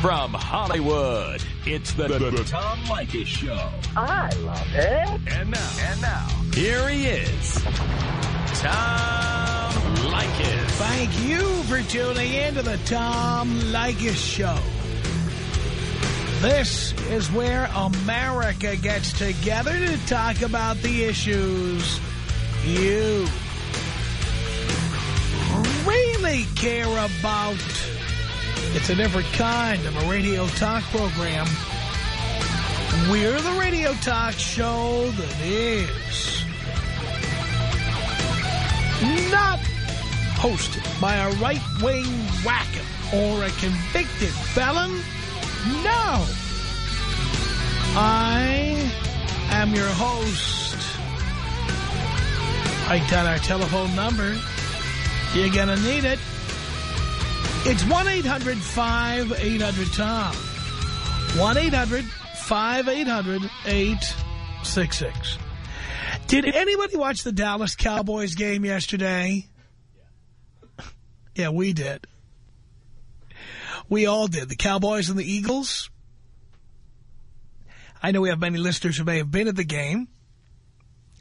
From Hollywood, it's the, the, the Tom Leykis Show. I love it. And now, and now, here he is, Tom Leykis. Thank you for tuning in to the Tom Leykis Show. This is where America gets together to talk about the issues you really care about. It's a different kind of a radio talk program. We're the radio talk show that is not hosted by a right-wing whacker or a convicted felon. No. I am your host. Write down our telephone number. You're to need it. It's 1-800-5800-TOM. 1-800-5800-866. Did anybody watch the Dallas Cowboys game yesterday? Yeah, we did. We all did. The Cowboys and the Eagles. I know we have many listeners who may have been at the game.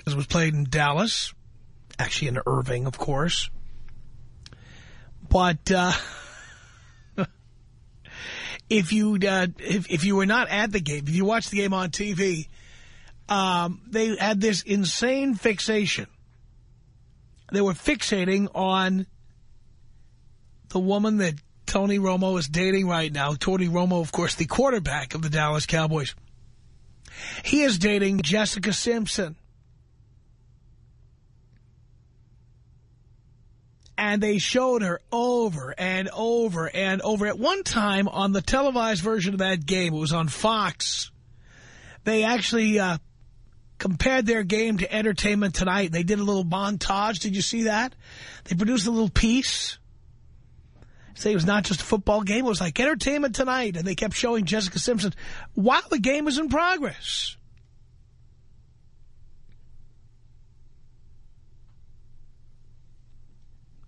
It was played in Dallas. Actually in Irving, of course. But uh, if you uh, if if you were not at the game, if you watched the game on TV, um, they had this insane fixation. They were fixating on the woman that Tony Romo is dating right now. Tony Romo, of course, the quarterback of the Dallas Cowboys. He is dating Jessica Simpson. And they showed her over and over and over. At one time, on the televised version of that game, it was on Fox, they actually uh, compared their game to Entertainment Tonight. They did a little montage. Did you see that? They produced a little piece. Say it was not just a football game. It was like Entertainment Tonight. And they kept showing Jessica Simpson while the game was in progress.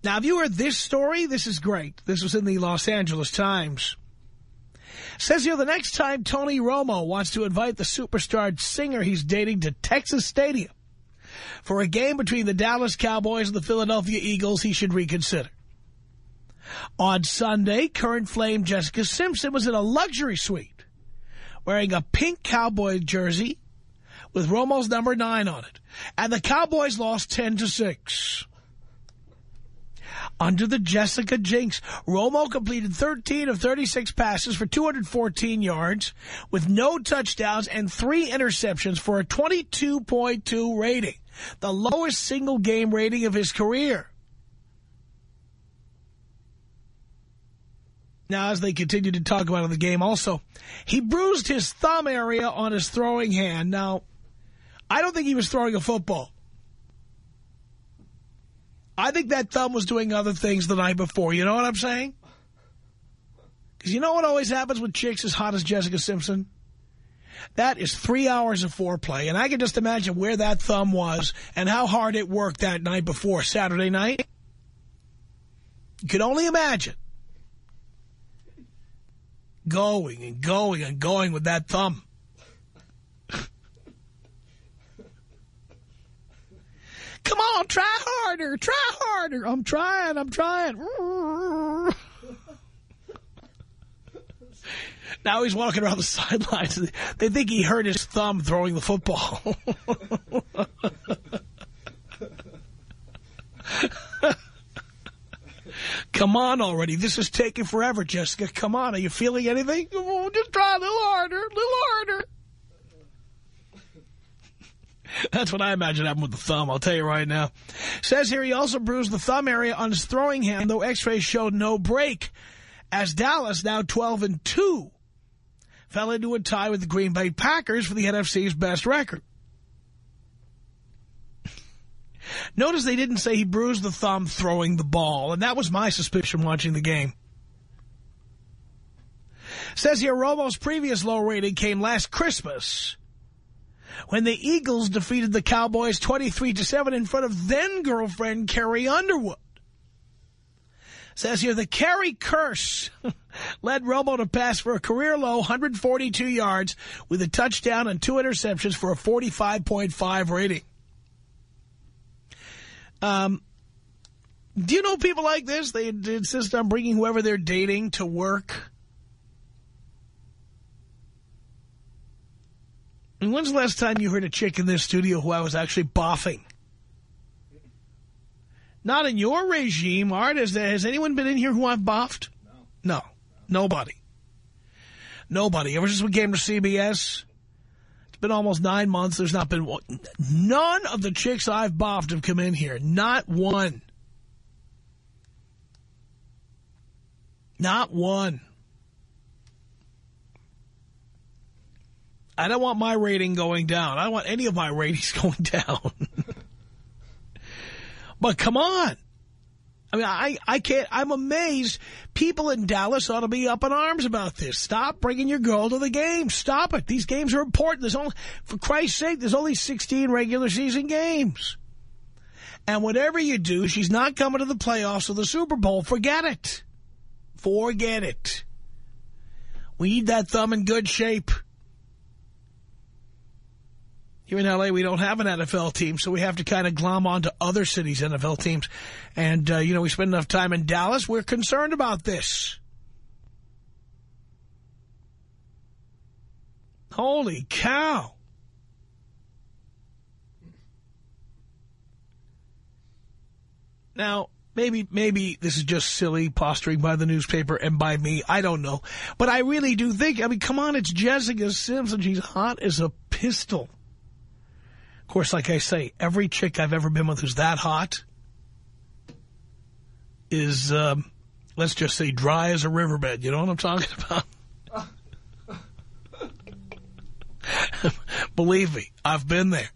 Now, have you heard this story? This is great. This was in the Los Angeles Times. Says here, the next time Tony Romo wants to invite the superstar singer he's dating to Texas Stadium for a game between the Dallas Cowboys and the Philadelphia Eagles, he should reconsider. On Sunday, current flame Jessica Simpson was in a luxury suite wearing a pink cowboy jersey with Romo's number nine on it. And the Cowboys lost 10 to 6. Under the Jessica jinx, Romo completed 13 of 36 passes for 214 yards with no touchdowns and three interceptions for a 22.2 rating, the lowest single game rating of his career. Now, as they continue to talk about in the game also, he bruised his thumb area on his throwing hand. Now, I don't think he was throwing a football. I think that thumb was doing other things the night before. You know what I'm saying? Because you know what always happens with chicks as hot as Jessica Simpson? That is three hours of foreplay. And I can just imagine where that thumb was and how hard it worked that night before, Saturday night. You can only imagine. Going and going and going with that thumb. Come on, try harder, try harder. I'm trying, I'm trying. Now he's walking around the sidelines. They think he hurt his thumb throwing the football. Come on already. This is taking forever, Jessica. Come on. Are you feeling anything? Oh, just try a little harder, a little harder. That's what I imagine happened with the thumb, I'll tell you right now. Says here he also bruised the thumb area on his throwing hand, though x-rays showed no break. As Dallas, now 12 and 2, fell into a tie with the Green Bay Packers for the NFC's best record. Notice they didn't say he bruised the thumb throwing the ball, and that was my suspicion watching the game. Says here, Romo's previous low rating came last Christmas when the Eagles defeated the Cowboys 23-7 in front of then-girlfriend Carrie Underwood. Says here, the Carrie curse led Romo to pass for a career-low 142 yards with a touchdown and two interceptions for a 45.5 rating. Um, do you know people like this? They insist on bringing whoever they're dating to work. And when's the last time you heard a chick in this studio who I was actually boffing? Not in your regime, Art. Has, there, has anyone been in here who I've boffed? No. No. Nobody. Nobody. Ever since we came to CBS, it's been almost nine months. There's not been one. None of the chicks I've boffed have come in here. Not one. Not one. I don't want my rating going down. I don't want any of my ratings going down. but come on. I mean, I, I can't, I'm amazed. People in Dallas ought to be up in arms about this. Stop bringing your girl to the game. Stop it. These games are important. There's only, for Christ's sake, there's only 16 regular season games. And whatever you do, she's not coming to the playoffs or the Super Bowl. Forget it. Forget it. We need that thumb in good shape. Here in L.A., we don't have an NFL team, so we have to kind of glom onto other cities' NFL teams. And, uh, you know, we spend enough time in Dallas. We're concerned about this. Holy cow. Now, maybe maybe this is just silly posturing by the newspaper and by me. I don't know. But I really do think, I mean, come on, it's Jessica Simpson. She's hot as a pistol. Course, like I say, every chick I've ever been with who's that hot is, um, let's just say, dry as a riverbed. You know what I'm talking about? Believe me, I've been there.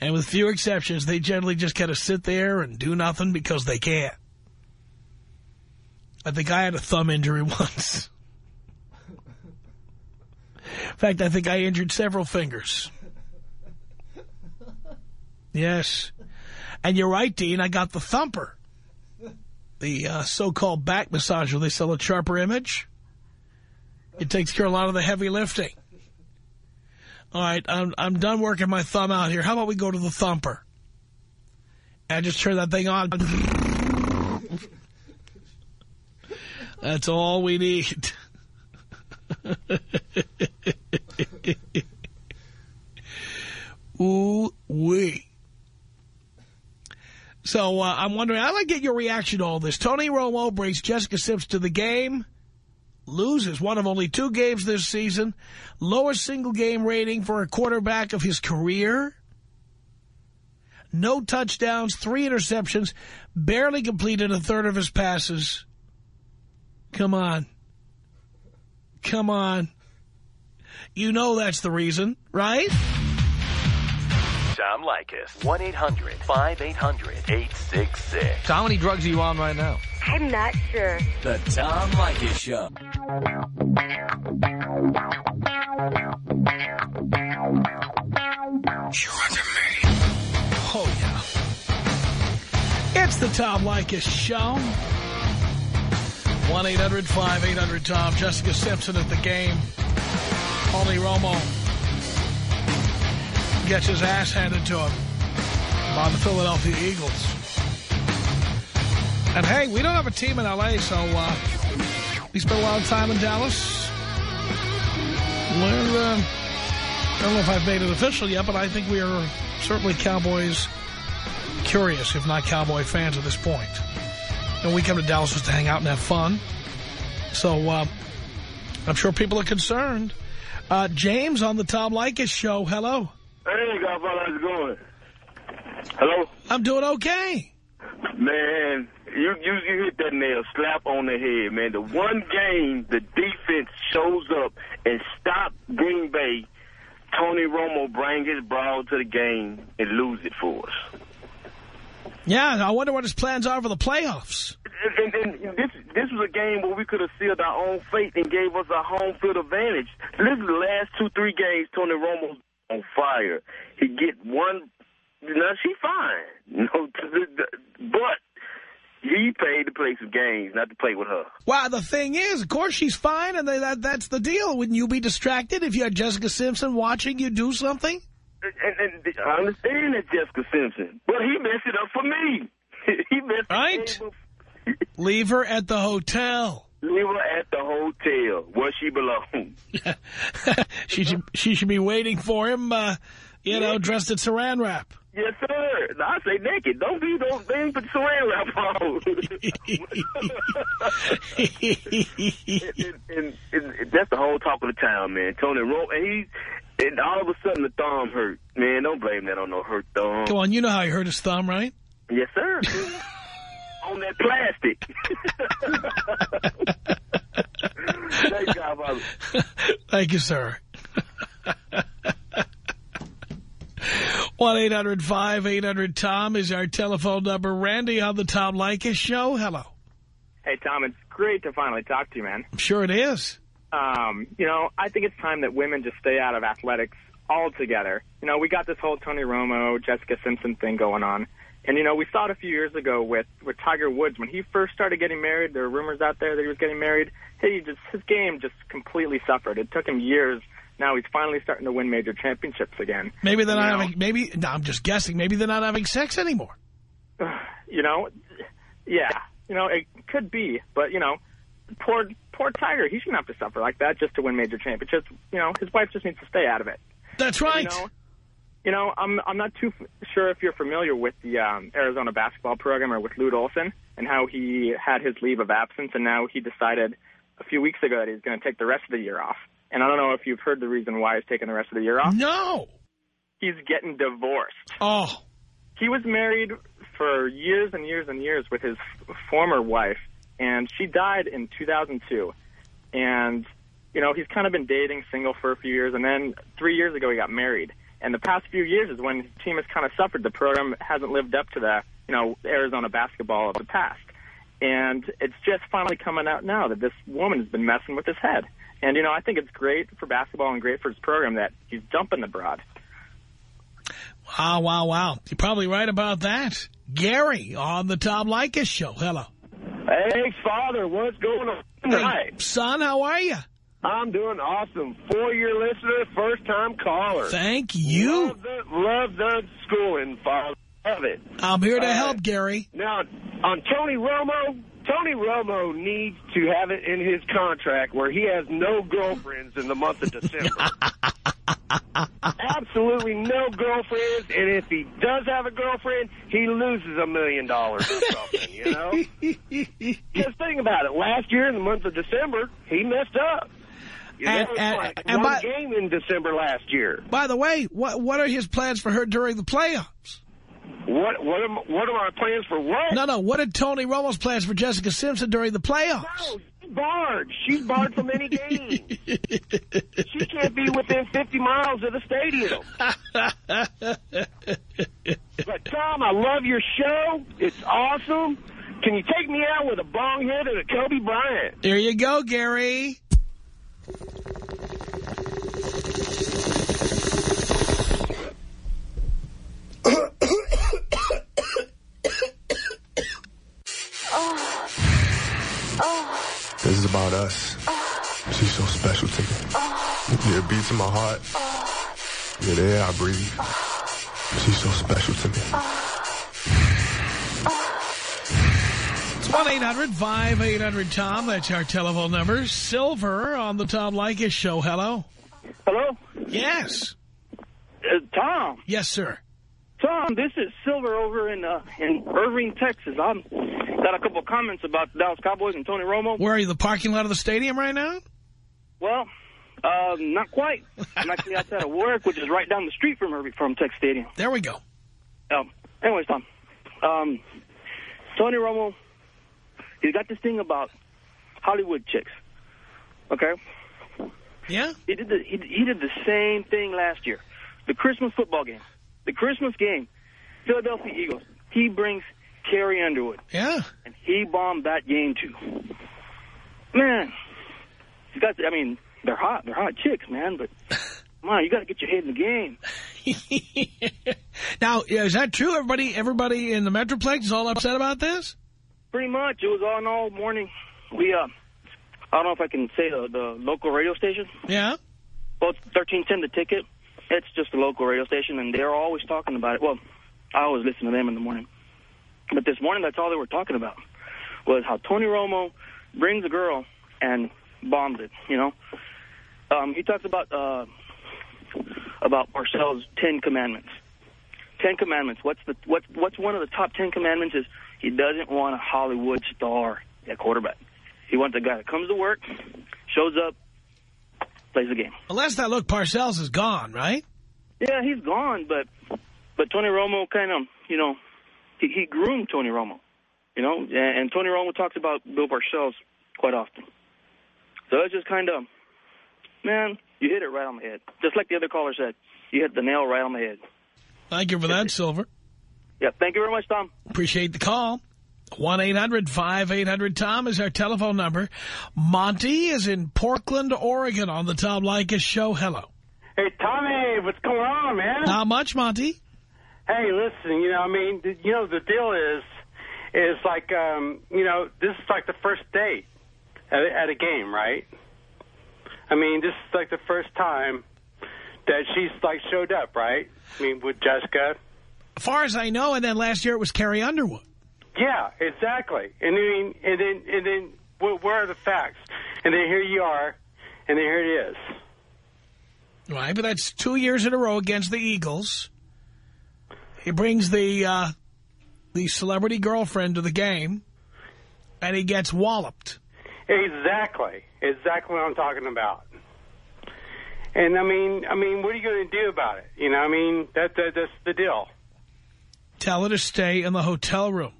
And with few exceptions, they generally just kind of sit there and do nothing because they can't. I think I had a thumb injury once. In fact, I think I injured several fingers. Yes. And you're right, Dean, I got the thumper. The uh, so-called back massager. They sell a sharper image. It takes care of a lot of the heavy lifting. All right, I'm, I'm done working my thumb out here. How about we go to the thumper? And just turn that thing on. That's all we need. Ooh-wee. So uh, I'm wondering, I'd like to get your reaction to all this. Tony Romo brings Jessica Sims to the game, loses one of only two games this season, lowest single game rating for a quarterback of his career, no touchdowns, three interceptions, barely completed a third of his passes. Come on. Come on. You know that's the reason, right? Tom Leykis. 1-800-5800-866. How many drugs are you on right now? I'm not sure. The Tom Leykis Show. You're under me. Oh, yeah. It's the Tom Leykis Show. 1-800-5800-TOM. Jessica Simpson at the game. Tony Romo gets his ass handed to him by the Philadelphia Eagles. And, hey, we don't have a team in L.A., so uh, we spent a lot of time in Dallas. Uh, I don't know if I've made it official yet, but I think we are certainly Cowboys curious, if not Cowboy fans at this point. And we come to Dallas just to hang out and have fun. So uh, I'm sure people are concerned. Uh, James on the Tom Leykis show. Hello. Godfather, how's it going? Hello? I'm doing okay. Man, you, you, you hit that nail slap on the head, man. The one game the defense shows up and stop Green Bay, Tony Romo brings his brawl to the game and lose it for us. Yeah, I wonder what his plans are for the playoffs. And, and, and this this was a game where we could have sealed our own fate and gave us a home field advantage. This is the last two, three games Tony Romo's on fire. He get one, now she fine. No, but he pay play some games, not to play with her. Well, the thing is, of course she's fine, and that that's the deal. Wouldn't you be distracted if you had Jessica Simpson watching you do something? And, and I understand that Jessica Simpson, but he messed it up for me. he messed Right. Leave her at the hotel. Leave her at the hotel where she belongs. she should she should be waiting for him, uh, you know, dressed in saran wrap. Yes, sir. I say naked. Don't be don't put saran wrap on. and, and, and, and that's the whole talk of the town, man. Tony and he, and all of a sudden the thumb hurt. Man, don't blame that on no hurt thumb. Come on, you know how he hurt his thumb, right? Yes, sir. on that plastic. Thank God, brother. Thank you, sir. 1-800-5800-TOM is our telephone number. Randy on the Tom Leykis show. Hello. Hey, Tom, it's great to finally talk to you, man. I'm sure it is. Um, you know, I think it's time that women just stay out of athletics altogether. You know, we got this whole Tony Romo, Jessica Simpson thing going on. And, you know, we saw it a few years ago with, with Tiger Woods. When he first started getting married, there were rumors out there that he was getting married. Hey, he just his game just completely suffered. It took him years. Now he's finally starting to win major championships again. Maybe they're not You know? having, maybe, no, I'm just guessing, maybe they're not having sex anymore. you know, yeah, you know, it could be, but you know, poor poor Tiger, he shouldn't have to suffer like that just to win major championships. You know, his wife just needs to stay out of it. That's right. You know, you know, I'm I'm not too f- sure if you're familiar with the um, Arizona basketball program or with Lute Olson and how he had his leave of absence, and now he decided a few weeks ago that he's going to take the rest of the year off. And I don't know if you've heard the reason why he's taking the rest of the year off. No. He's getting divorced. Oh, he was married for years and years and years with his f- former wife, and she died in 2002. And, you know, he's kind of been dating single for a few years, and then three years ago he got married. And the past few years is when his team has kind of suffered. The program hasn't lived up to the, you know, Arizona basketball of the past. And it's just finally coming out now that this woman has been messing with his head. And, you know, I think it's great for basketball and great for his program that he's dumping the broad. wow, wow, wow. You're probably right about that. Gary on the Tom Leykis show. Hello. Hey, Father, what's going on tonight? Son, how are you? I'm doing awesome. Four-year listener, first-time caller. Thank you. Love the, love the schooling, Father. Love it. I'm here to Uh, help, Gary. Now, on Tony Romo, Tony Romo needs to have it in his contract where he has no girlfriends in the month of December. Absolutely no girlfriends, and if he does have a girlfriend, he loses a million dollars or something, you know? Just think about it. Last year in the month of December, he messed up. And- and- like and one by- game in December last year. By the way, what what are his plans for her during the playoffs? What what am what are my plans for what? No, no. What are Tony Romo's plans for Jessica Simpson during the playoffs? No, she's barred. She's barred from any game. she can't be within 50 miles of the stadium. but, Tom, I love your show. It's awesome. Can you take me out with a bong hit and a Kobe Bryant? There you go, Gary. This is about us. She's so special to me. Yeah, it beats in my heart. Yeah, the air I breathe. She's so special to me. It's 1-800-5800-TOM. That's our telephone number. Silver on the Tom Leykis show. Hello. Hello? Yes. Uh, Tom. Yes, sir. Tom, this is Silver over in uh, in Irving, Texas. I'm got a couple of comments about the Dallas Cowboys and Tony Romo. Where are you, the parking lot of the stadium right now? Well, uh, not quite. I'm actually outside of work, which is right down the street from Irving, from Tech Stadium. There we go. Um, anyways, Tom, um, Tony Romo, he's got this thing about Hollywood chicks. Okay, Yeah? he did the he, he did the same thing last year, the Christmas football game, the Christmas game, Philadelphia Eagles. He brings Carrie Underwood. Yeah. and he bombed that game too. Man, you got. I mean, they're hot. They're hot chicks, man. But come on, you got to get your head in the game. now, is that true? Everybody everybody in the Metroplex is all upset about this? pretty much. It was on all morning. We, uh, I don't know if I can say the, the local radio station. Yeah? Well, 1310 The Ticket. It's just a local radio station, and they're always talking about it. Well, I always listen to them in the morning. But this morning, that's all they were talking about, was how Tony Romo brings a girl and bombs it, you know? Um, he talks about uh, about Parcells' Ten Commandments. Ten Commandments. What's the what's what's one of the top Ten Commandments is he doesn't want a Hollywood star at quarterback. He wants a guy that comes to work, shows up, plays the game. Unless that look, Parcells is gone, right? Yeah, he's gone, but but Tony Romo kind of, you know, he, he groomed Tony Romo, you know, and, and Tony Romo talks about Bill Parcells quite often. So it's just kind of, man, you hit it right on the head. Just like the other caller said, you hit the nail right on the head. Thank you for that, Silver. Yeah, thank you very much, Tom. Appreciate the call. 1-800-5800-TOM is our telephone number. Monty is in Portland, Oregon on the Tom Leykis show. Hello. Hey, Tommy, what's going on, man? Not much, Monty. Hey, listen, you know, I mean, you know, the deal is, is like, um, you know, this is like the first date at, at a game, right? I mean, this is like the first time that she's like showed up, right? I mean, with Jessica. As far as I know, and then last year it was Carrie Underwood. Yeah, exactly. And I mean, and then, and then, where, where are the facts? And then here you are, and then here it is. Right, but that's two years in a row against the Eagles. He brings the uh, the celebrity girlfriend to the game, and he gets walloped. Exactly. Exactly what I'm talking about. And I mean, I mean, what are you going to do about it? You know, I mean, that, that that's the deal. Tell her to stay in the hotel room.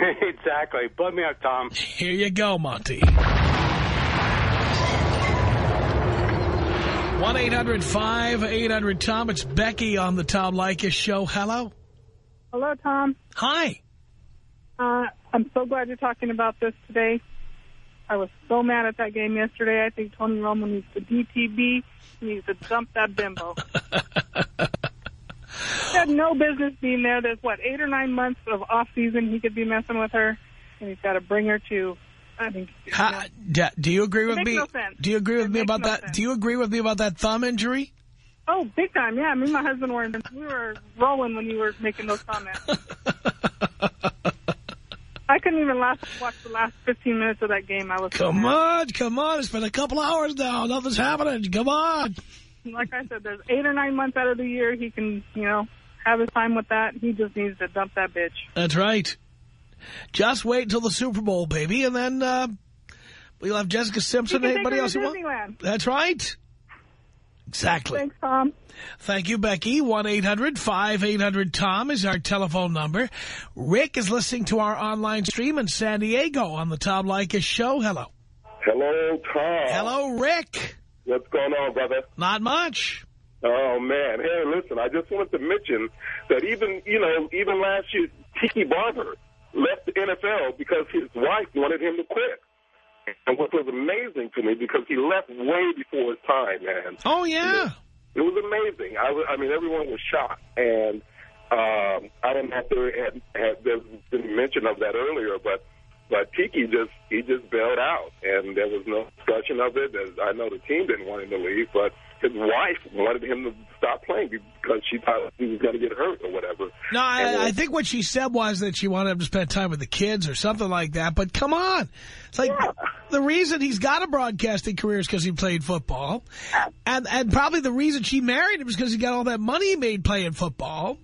exactly. Blow me up, Tom. Here you go, Monty. 1-800-5800-TOM. It's Becky on the Tom Leykis show. Hello. Hello, Tom. Hi. Uh, I'm so glad you're talking about this today. I was so mad at that game yesterday. I think Tony Romo needs to DTB. He needs to dump that bimbo. he had no business being there. There's, what, eight or nine months of off-season he could be messing with her, and he's got to bring her to, I think, do you agree with me? no. Do you agree with It me about no that? sense. Do you agree with me about that thumb injury? oh, big time, yeah. Me and my husband were, we were rolling when you were making those comments. I couldn't even last watch the last 15 minutes of that game. I was Come on, come on. It's been a couple hours now. Nothing's happening. Come on. Like I said, there's eight or nine months out of the year he can, you know, have his time with that. He just needs to dump that bitch. That's right. Just wait until the Super Bowl, baby, and then uh, we'll have Jessica Simpson and take anybody else you want. That's right. Exactly. Thanks, Tom. Thank you, Becky. 1-800-5800-TOM is our telephone number. Rick is listening to our online stream in San Diego on the Tom Leykis show. Hello. Hello, Tom. Hello, Rick. What's going on, brother? Not much. Oh, man. Hey, listen, I just wanted to mention that even, you know, even last year, Tiki Barber left the NFL because his wife wanted him to quit. And what was amazing to me, because he left way before his time, man. Oh, yeah. It was amazing. I, was, I mean, everyone was shocked. And um, I don't know if there had, had there's been mention of that earlier, but but Tiki just he just bailed out, and there was no discussion of it. As I know the team didn't want him to leave, but his wife wanted him to stop playing because she thought he was going to get hurt or whatever. No, And, uh, I, I think what she said was that she wanted him to spend time with the kids or something like that. But come on. It's like the reason he's got a broadcasting career is because he played football. And and probably the reason she married him is because he got all that money he made playing football.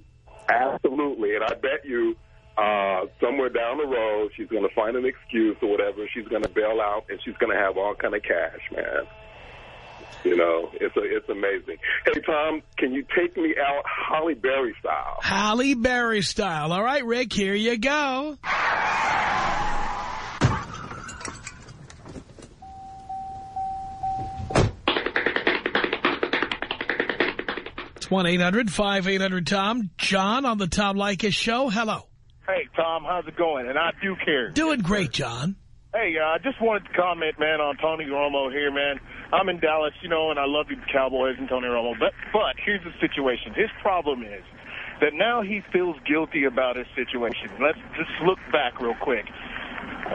Absolutely, and I bet you uh, somewhere down the road she's going to find an excuse or whatever. She's going to bail out, and she's going to have all kind of cash, man. You know, it's a, it's amazing. Hey, Tom, can you take me out Halle Berry style? Halle Berry style. All right, Rick, here you go. It's 1-800-5800-TOM. John on the Tom Leykis show. Hello. Hey, Tom, how's it going? And I do care. Doing great, John. Hey, uh, I just wanted to comment, man, on Tony Romo here, man. I'm in Dallas, you know, and I love you, Cowboys and Tony Romo. But, but here's the situation. His problem is that now he feels guilty about his situation. Let's just look back real quick.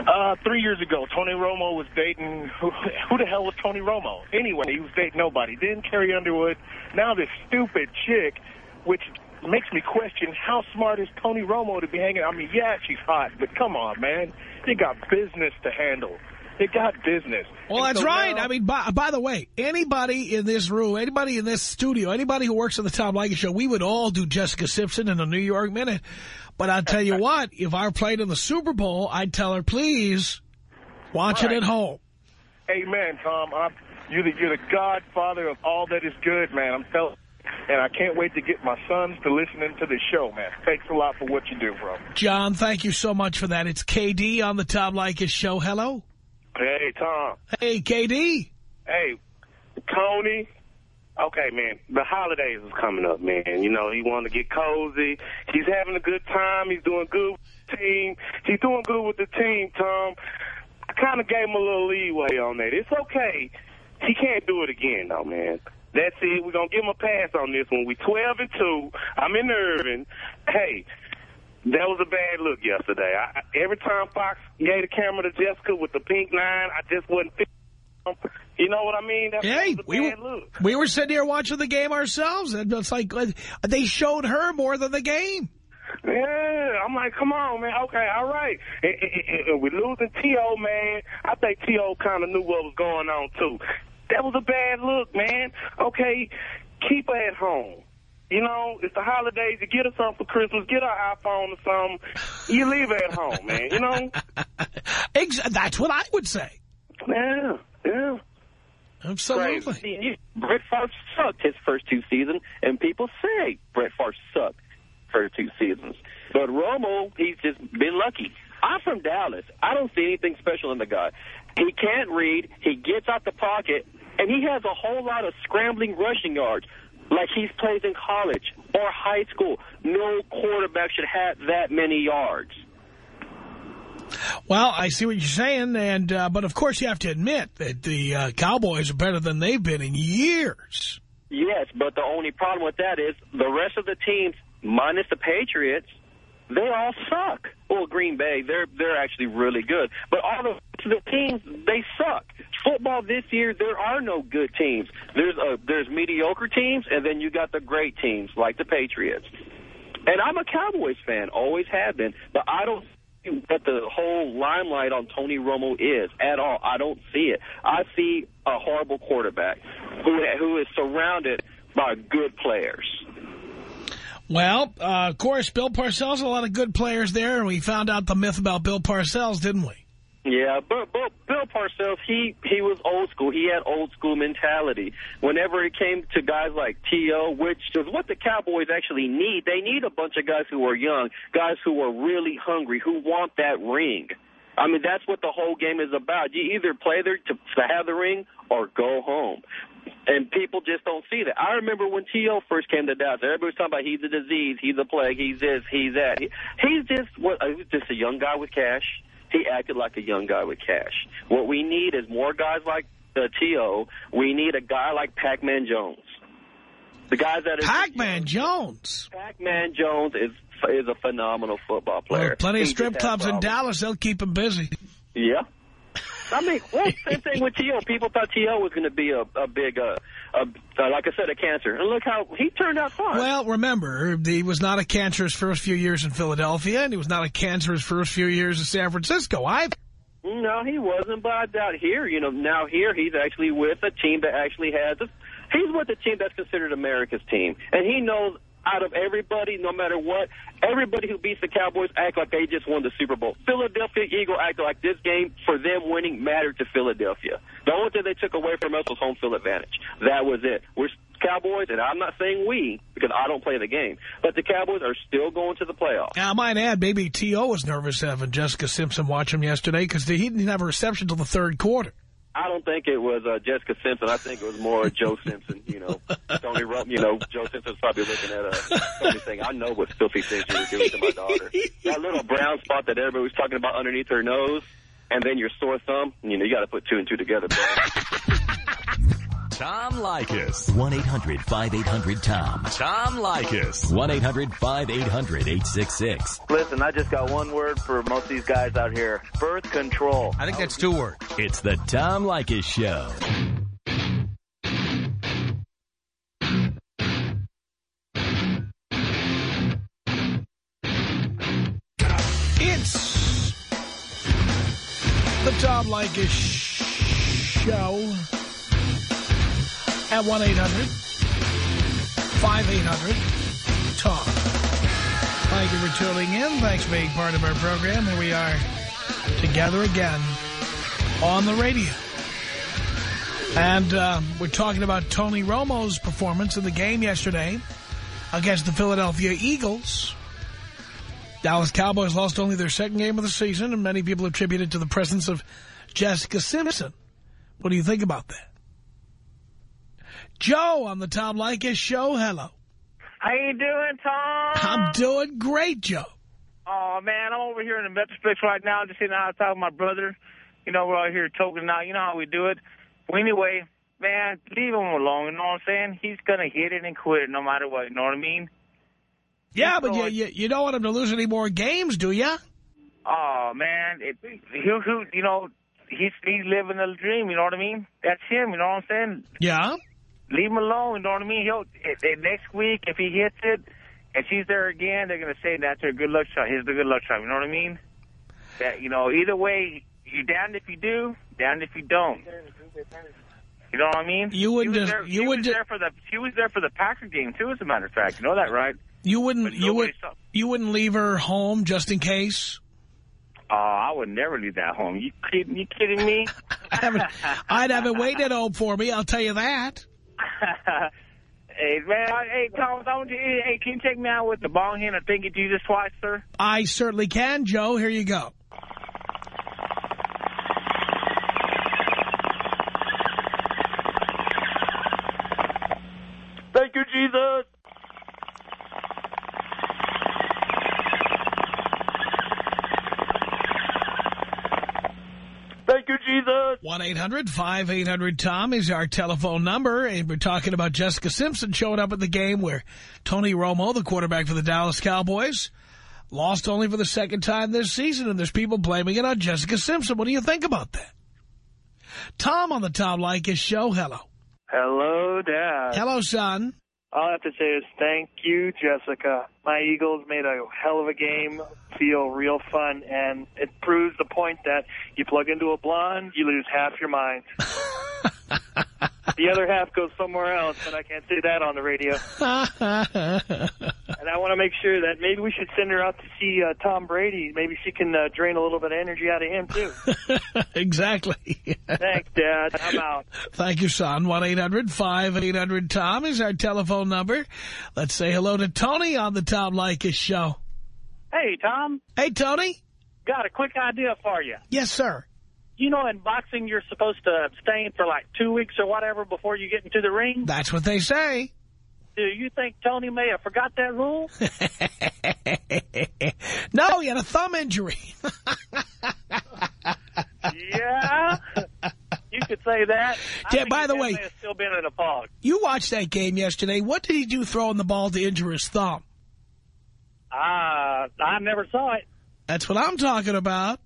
Uh, three years ago, Tony Romo was dating, who, who the hell was Tony Romo? Anyway, he was dating nobody. Then Carrie Underwood, now this stupid chick, which makes me question how smart is Tony Romo to be hanging. I mean, yeah, she's hot, but come on, man. They got business to handle. They got business. Well, And that's so right. now- I mean, by, by the way, anybody in this room, anybody in this studio, anybody who works on the Tom Leykis show, we would all do Jessica Simpson in a New York minute. But I'll tell you what, if I were playing in the Super Bowl, I'd tell her, please, watch it at home. Amen, Tom. I'm, you're, the, you're the godfather of all that is good, man. I'm telling and I can't wait to get my sons to listening to the show, man. Thanks a lot for what you do, bro. John, thank you so much for that. It's KD on the Tom Leykis show. Hello. Hey, Tom. Hey, KD. Hey, Tony. Okay, man. The holidays is coming up, man. You know, he want to get cozy. He's having a good time. He's doing good with the team. He's doing good with the team, Tom. I kind of gave him a little leeway on that. It's okay. He can't do it again, though, man. That's it. We're going to give him a pass on this one. We 12 and 2. I'm in Irving. Hey, that was a bad look yesterday. I, every time Fox gave the camera to Jessica with the pink line, I just wasn't You know what I mean? That, Hey, was a we were, bad look. we were sitting here watching the game ourselves. And it's like uh, they showed her more than the game. Yeah, I'm like, come on, man. Okay, all right. And, and, and we're losing T.O., man. I think T.O. kind of knew what was going on, too. That was a bad look, man. Okay, keep her at home. You know, it's the holidays. You get her something for Christmas. Get her an iPhone or something. You leave her at home, man. You know? Ex that's what I would say. Yeah, yeah. Absolutely. See, you- Brett Favre sucked his first two seasons, and people say Brett Favre sucked first two seasons. But Romo, he's just been lucky. I'm from Dallas. I don't see anything special in the guy. He can't read. He gets out the pocket, and he has a whole lot of scrambling rushing yards, like he's plays in college or high school. No quarterback should have that many yards. Well, I see what you're saying, and uh, but of course you have to admit that the uh, Cowboys are better than they've been in years. Yes, but the only problem with that is the rest of the teams, minus the Patriots, they all suck. Well, Green Bay, they're they're actually really good, but all the the teams they suck. Football this year, there are no good teams. There's a, there's mediocre teams, and then you got the great teams like the Patriots. And I'm a Cowboys fan, always have been, but I don't see what the whole limelight on Tony Romo is at all. I don't see it. I see a horrible quarterback who who is surrounded by good players. Well, uh, of course, Bill Parcells, a lot of good players there, and we found out the myth about Bill Parcells, didn't we? Yeah, but, but Bill Parcells, he he was old school. He had old school mentality. Whenever it came to guys like T.O., which is what the Cowboys actually need, they need a bunch of guys who are young, guys who are really hungry, who want that ring. I mean, that's what the whole game is about. You either play there to, to have the ring or go home. And people just don't see that. I remember when T.O. first came to Dallas, everybody was talking about he's a disease, he's a plague, he's this, he's that. He, he's just what, uh, he's just a young guy with cash. He acted like a young guy with cash. What we need is more guys like uh, T.O. We need a guy like Pac-Man Jones. The guys that Pac-Man Jones. Pac-Man Jones is is a phenomenal football player. Well, plenty of strip clubs in. Dallas. They'll keep him busy. Yeah. I mean, well, same thing with T.O. People thought T.O. was going to be a, a big, uh, a, uh, like I said, a cancer. And look how he turned out fine. Well, remember, he was not a cancer his first few years in Philadelphia, and he was not a cancer his first few years in San Francisco either. No, he wasn't, but I doubt here, you know, now here he's actually with a team that actually has, a, he's with a team that's considered America's team. And he knows out of everybody, no matter what, everybody who beats the Cowboys act like they just won the Super Bowl. Philadelphia Eagle acted like this game, for them winning, mattered to Philadelphia. The only thing they took away from us was home field advantage. That was it. We're Cowboys, and I'm not saying we, because I don't play the game, but the Cowboys are still going to the playoffs. Now, I might add, maybe T.O. was nervous having Jessica Simpson watch him yesterday because he didn't have a reception until the third quarter. I don't think it was uh, Jessica Simpson. I think it was more Joe Simpson. You know, Tony Rum. You know, Joe Simpson's probably looking at uh, Tony saying, "I know what filthy things you were doing to my daughter." that little brown spot that everybody was talking about underneath her nose, and then your sore thumb. You know, you got to put two and two together. Bro. Tom Leykis. 1-800-5800-TOM. Tom Leykis. 1-800-5800-866. Listen, I just got one word for most of these guys out here. Birth control. I think that's two words. It's the Tom Leykis Show. It's the Tom Leykis Show at 1-800-5800-TOM. Thank you for tuning in. Thanks for being part of our program. Here we are together again on the radio. And uh, we're talking about Tony Romo's performance in the game yesterday against the Philadelphia Eagles. Dallas Cowboys lost only their second game of the season, and many people attribute it to the presence of Jessica Simpson. What do you think about that? Joe on the Tom Leykis show. Hello. How you doing, Tom? I'm doing great, Joe. Oh, man, I'm over here in the Metroplex right now just sitting out talking to my brother. You know, we're out here talking now. You know how we do it. Well, anyway, man, leave him alone. You know what I'm saying? He's going to hit it and quit it no matter what. You know what I mean? Yeah, but you, you, you don't want him to lose any more games, do you? Oh, man, it, he'll, he'll, you know, he's, he's living a dream, you know what I mean? That's him, you know what I'm saying? Yeah. Leave him alone, you know what I mean? He'll if, if next week if he hits it and she's there again, they're gonna say that's her good luck shot. Here's the good luck shot. You know what I mean? That you know, either way, you're damned if you do, damned if you don't. You know what I mean? You wouldn't She was just- there, you she would was there for the she was there for the Packer game too. As a matter of fact, you know that, right? You wouldn't you would saw- you wouldn't leave her home just in case. Oh, I would never leave that home. You kidding? You kidding me? I'd have, it, I'd have it waiting at home for me. I'll tell you that. hey man, hey I want you. Hey, can you take me out with the bong hand and thank you Jesus twice, sir? I certainly can, Joe. Here you go. Thank you, Jesus. Thank you, Jesus. 1-800-5800-TOM is our telephone number, and we're talking about Jessica Simpson showing up at the game where Tony Romo, the quarterback for the Dallas Cowboys, lost only for the second time this season, and there's people blaming it on Jessica Simpson. What do you think about that? Tom on the Tom Leykis show. Hello. Hello, Dad. Hello, son. All I have to say is thank you, Jessica. My Eagles made a hell of a game feel real fun, and it proves the point that you plug into a blonde, you lose half your mind. the other half goes somewhere else, but I can't say that on the radio. And I want to make sure that maybe we should send her out to see uh, Tom Brady. Maybe she can uh, drain a little bit of energy out of him, too. exactly. Thanks, Dad. I'm out. Thank you, son. 1-800-5800-TOM is our telephone number. Let's say hello to Tony on the Tom Leykis show. Hey, Tom. Hey, Tony. Got a quick idea for you. Yes, sir. You know, in boxing, you're supposed to abstain for like two weeks or whatever before you get into the ring. That's what they say. Do you think Tony may have forgot that rule? no, he had a thumb injury. yeah. You could say that. Yeah, by the way- still been in a fog. You watched that game yesterday. What did he do throwing the ball to injure his thumb? Uh, I never saw it. That's what I'm talking about.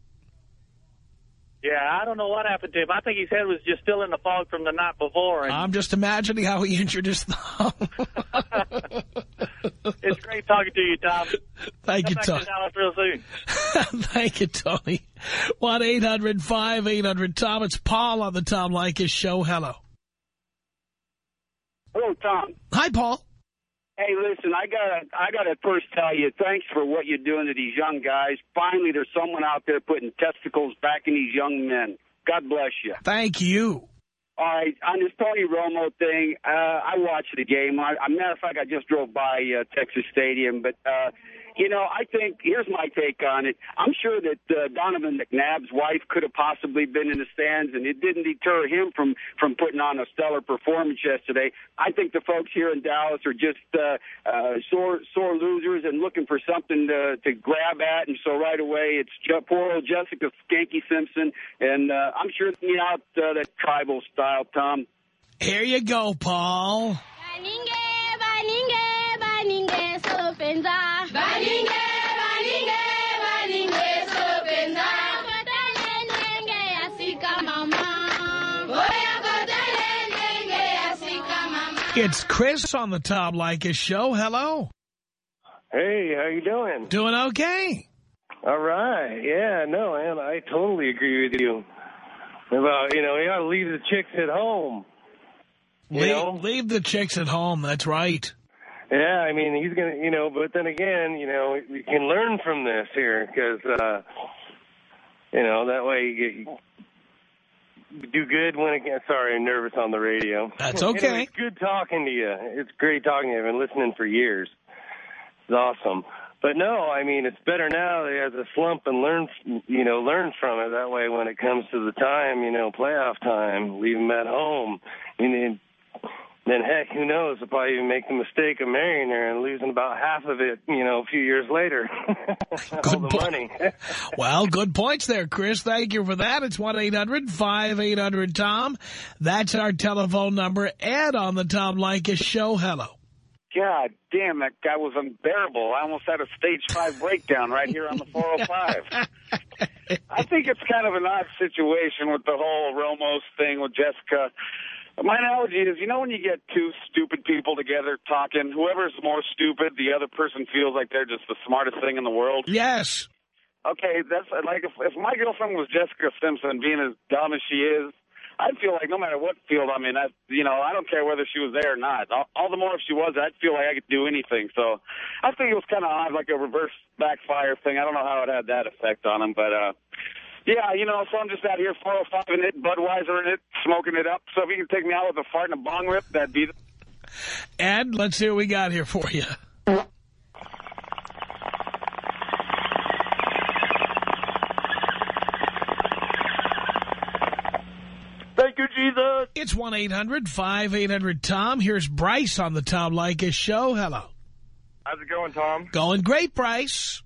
Yeah, I don't know what happened to him. I think his head was just still in the fog from the night before. And I'm just imagining how he injured his thumb. it's great talking to you, Tom. Thank you, Come back Tom. to Dallas real soon. Thank you, Tony. 1-800-5800-TOM. It's Paul on the Tom Leykis show. Hello. Hello, Tom. Hi, Paul. Hey, listen, I gotta, I gotta first tell you, thanks for what you're doing to these young guys. Finally, there's someone out there putting testicles back in these young men. God bless you. Thank you. All right, on this Tony Romo thing, uh, I watched the game. I, a matter of fact, I just drove by uh, Texas Stadium, but uh, you know, I think here's my take on it. I'm sure that uh, Donovan McNabb's wife could have possibly been in the stands, and it didn't deter him from from putting on a stellar performance yesterday. I think the folks here in Dallas are just uh, uh, sore sore losers and looking for something to to grab at, and so right away it's Je- poor old Jessica Skanky Simpson, and uh, I'm sure you know uh, that tribal style, Tom. Here you go, Paul. Baninge, baninge, baninge, sopenza. Baninge, baninge, baninge, sopenza. Kotele nenge asika mama. Oya kotele nenge asika mama. It's Chris on the Tom Leykis show. Hello. Hey, how you doing? Doing okay. All right. Yeah, no, man, I totally agree with you. About, you know, you gotta leave the chicks at home. Leave, leave the chicks at home. That's right. Yeah, I mean, he's gonna, you know, but then again, you know, we can learn from this here, because, uh, you know, that way you get, you do good when it gets, sorry, I'm nervous on the radio. That's okay. Anyway, it's good talking to you. It's great talking to you. I've been listening for years. It's awesome. But no, I mean, it's better now that he has a slump and learn, you know, learn from it. That way, when it comes to the time, you know, playoff time, leave him at home. And then, then heck, who knows? He'll probably even make the mistake of marrying her and losing about half of it, you know, a few years later. All the money. Well, good points there, Chris. Thank you for that. It's 1-800-5800-TOM. That's our telephone number. Ed on the Tom Leykis show. Hello. God damn, that guy was unbearable. I almost had a stage five breakdown right here on the 405. I think it's kind of an odd situation with the whole Romos thing with Jessica. My analogy is, you know when you get two stupid people together talking, whoever's more stupid, the other person feels like they're just the smartest thing in the world? Yes. Okay, that's like if, if my girlfriend was Jessica Simpson being as dumb as she is, I'd feel like no matter what field I'm in, I, you know, I don't care whether she was there or not. All, all the more if she was, I'd feel like I could do anything. So I think it was kind of odd, like a reverse backfire thing. I don't know how it had that effect on him, but uh, yeah, you know, so I'm just out here 405 in it, Budweiser in it, smoking it up. So if you can take me out with a fart and a bong rip, that'd be. Ed, let's see what we got here for you. Thank you, Jesus. It's 1-800-5800-TOM. Here's Bryce on the Tom Leykis show. Hello. How's it going, Tom? Going great, Bryce.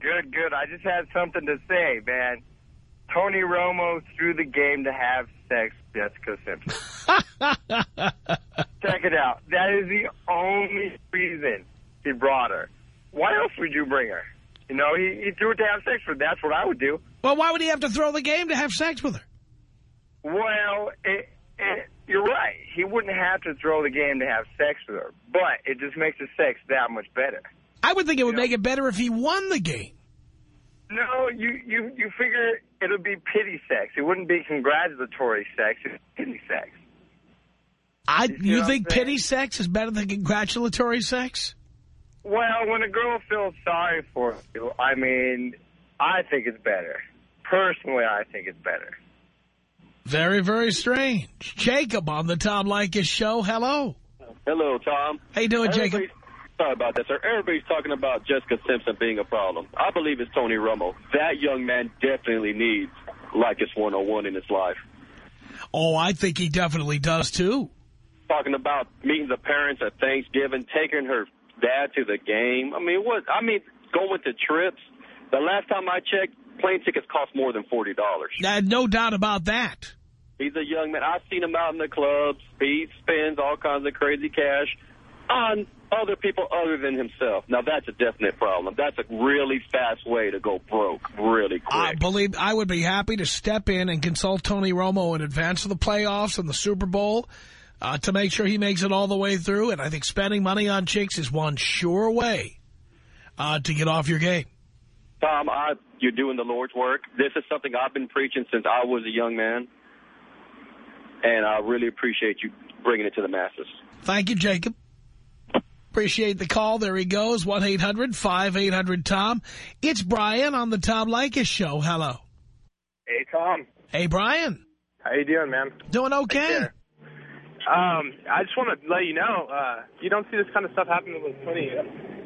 Good, good. I just had something to say, man. Tony Romo threw the game to have sex with Jessica Simpson. Check it out. That is the only reason he brought her. Why else would you bring her? You know, he, he threw it to have sex with her. That's what I would do. Well, why would he have to throw the game to have sex with her? Well, it, it, you're right. He wouldn't have to throw the game to have sex with her, but it just makes the sex that much better. I would think it would make it better if he won the game. No, you, you, you figure it'll be pity sex. It wouldn't be congratulatory sex. It's pity sex. I, You you think pity sex is better than congratulatory sex? Well, when a girl feels sorry for you, I mean, I think it's better. Personally, I think it's better. Very, very strange. Jacob on the Tom Leykis show. Hello. Hello, Tom. How you doing, Jacob? Sorry about that, sir. Everybody's talking about Jessica Simpson being a problem. I believe it's Tony Romo. That young man definitely needs like Leykis 101 in his life. Oh, I think he definitely does, too. Talking about meeting the parents at Thanksgiving, taking her dad to the game. I mean, what? I mean, going to trips. The last time I checked, plane tickets cost more than $40. Uh, no doubt about that. He's a young man. I've seen him out in the clubs. He spends all kinds of crazy cash on other people other than himself. Now, that's a definite problem. That's a really fast way to go broke really quick. I believe I would be happy to step in and consult Tony Romo in advance of the playoffs and the Super Bowl uh, to make sure he makes it all the way through. And I think spending money on chicks is one sure way uh, to get off your game. Tom, I, you're doing the Lord's work. This is something I've been preaching since I was a young man, and I really appreciate you bringing it to the masses. Thank you, Jacob. Appreciate the call. There he goes. 1-800-5800-TOM. It's Brian on the Tom Leykis Show. Hello. Hey, Tom. Hey, Brian. How you doing, man? Doing okay. Um, I just want to let you know, uh, you don't see this kind of stuff happening with Tony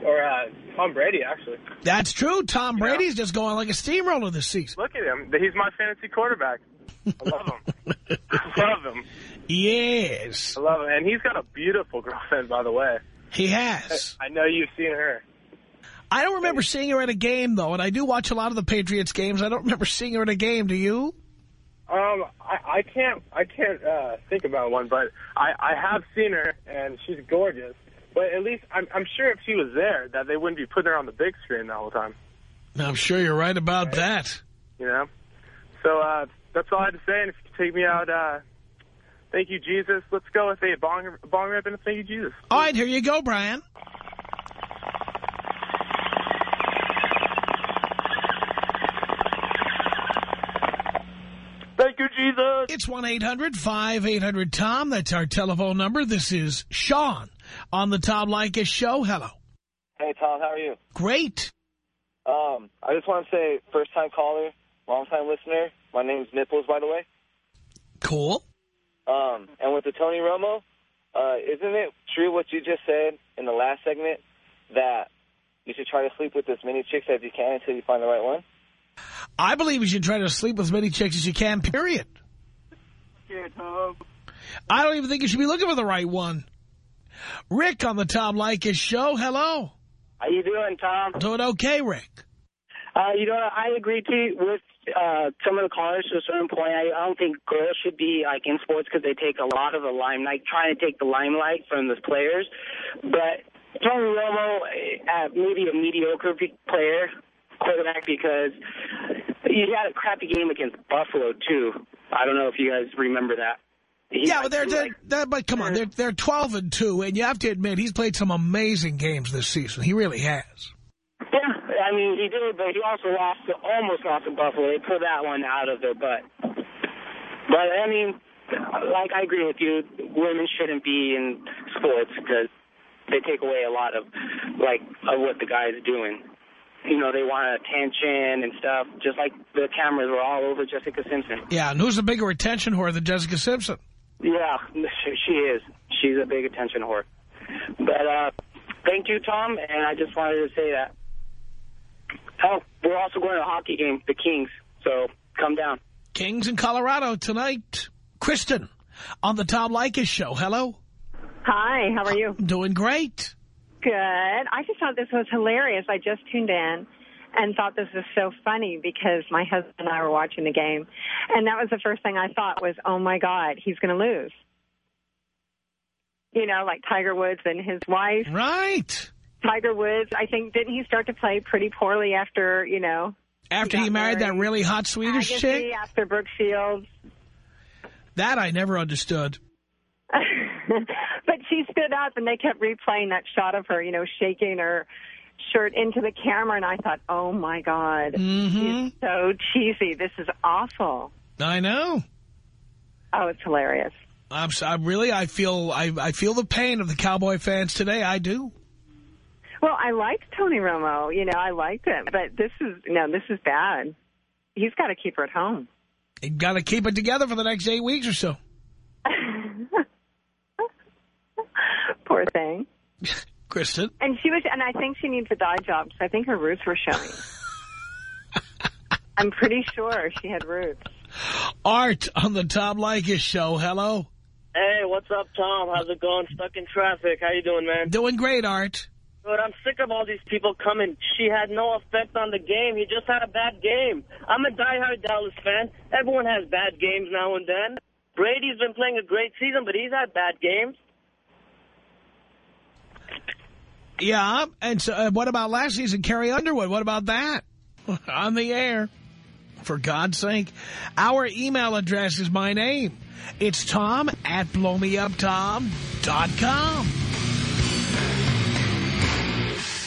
or uh, Tom Brady, actually. That's true. Tom Brady's just going like a steamroller this season. Look at him. He's my fantasy quarterback. I love him. I love him. Yes. I love him. And he's got a beautiful girlfriend, by the way. He has. I know you've seen her. I don't remember seeing her at a game, though, and I do watch a lot of the Patriots games. I don't remember seeing her at a game. Do you? Um, I, I can't I can't uh, think about one, but I, I have seen her and she's gorgeous. But at least I'm I'm sure if she was there, that they wouldn't be putting her on the big screen the whole time. I'm sure you're right about that. You know. So uh, that's all I had to say. And if you could take me out, uh, thank you Jesus. Let's go with a bong bong rip and a thank you Jesus. All right, here you go, Brian. Thank you, Jesus. It's 1-800-5800-TOM. That's our telephone number. This is Sean on the Tom Leykis Show. Hello. Hey, Tom, how are you? Great. Um, I just want to say, first-time caller, long-time listener. My name's Nipples, by the way. Cool. Um, and with the Tony Romo, uh, isn't it true what you just said in the last segment that you should try to sleep with as many chicks as you can until you find the right one? I believe you should try to sleep with as many chicks as you can, period. I don't even think you should be looking for the right one. Rick on the Tom Leykis Show. Hello. How you doing, Tom? Doing okay, Rick. Uh, you know, I agree to with uh, some of the callers to a certain point. I, I don't think girls should be like in sports because they take a lot of the limelight, trying to take the limelight from the players. But Tony Romo, uh, maybe a mediocre player, quarterback, because he had a crappy game against Buffalo too. I don't know if you guys remember that. He- yeah, but they're, they're, they're, but come on, they're they're 12 and two, and you have to admit he's played some amazing games this season. He really has. Yeah, I mean, he did, but he also lost, to, almost lost to Buffalo. They put that one out of their butt. But, I mean, like, I agree with you. Women shouldn't be in sports because they take away a lot of, like, of what the guy's doing. You know, they want attention and stuff, just like the cameras were all over Jessica Simpson. Yeah, and who's a bigger attention whore than Jessica Simpson? Yeah, she she is. She's a big attention whore. But uh, thank you, Tom, and I just wanted to say that. Oh, we're also going to a hockey game, the Kings, so come down. Kings in Colorado tonight. Kristen on the Tom Leykis Show. Hello. Hi, how are you? Doing great. Good. I just thought this was hilarious. I just tuned in and thought this was so funny because my husband and I were watching the game. And that was the first thing I thought was, oh, my God, he's going to lose. You know, like Tiger Woods and his wife. Right. Tiger Woods, I think, didn't he start to play pretty poorly after, you know? After he, got married that really hot Swedish Agassi, chick? After Brooke Shields. That I never understood. but she stood up and they kept replaying that shot of her, you know, shaking her shirt into the camera. And I thought, oh, my God. Mm-hmm. He's so cheesy. This is awful. I know. Oh, it's hilarious. I'm, so, I really, I feel, I, I feel the pain of the Cowboy fans today. I do. Well, I liked Tony Romo. You know, I liked him. But this is, no, this is bad. He's got to keep her at home. You got to keep it together for the next eight weeks or so. Poor thing. Kristen. And she was, and I think she needs a dye job because I think her roots were showing. I'm pretty sure she had roots. Art on the Tom Leykis Show. Hello. Hey, what's up, Tom? How's it going? Stuck in traffic. How you doing, man? Doing great, Art. Good. I'm sick of all these people coming. She had no effect on the game. He just had a bad game. I'm a diehard Dallas fan. Everyone has bad games now and then. Brady's been playing a great season, but he's had bad games. Yeah, and so, uh, what about last season, Carrie Underwood? What about that? on the air. For God's sake. Our email address is my name. It's Tom at blowmeuptom.com.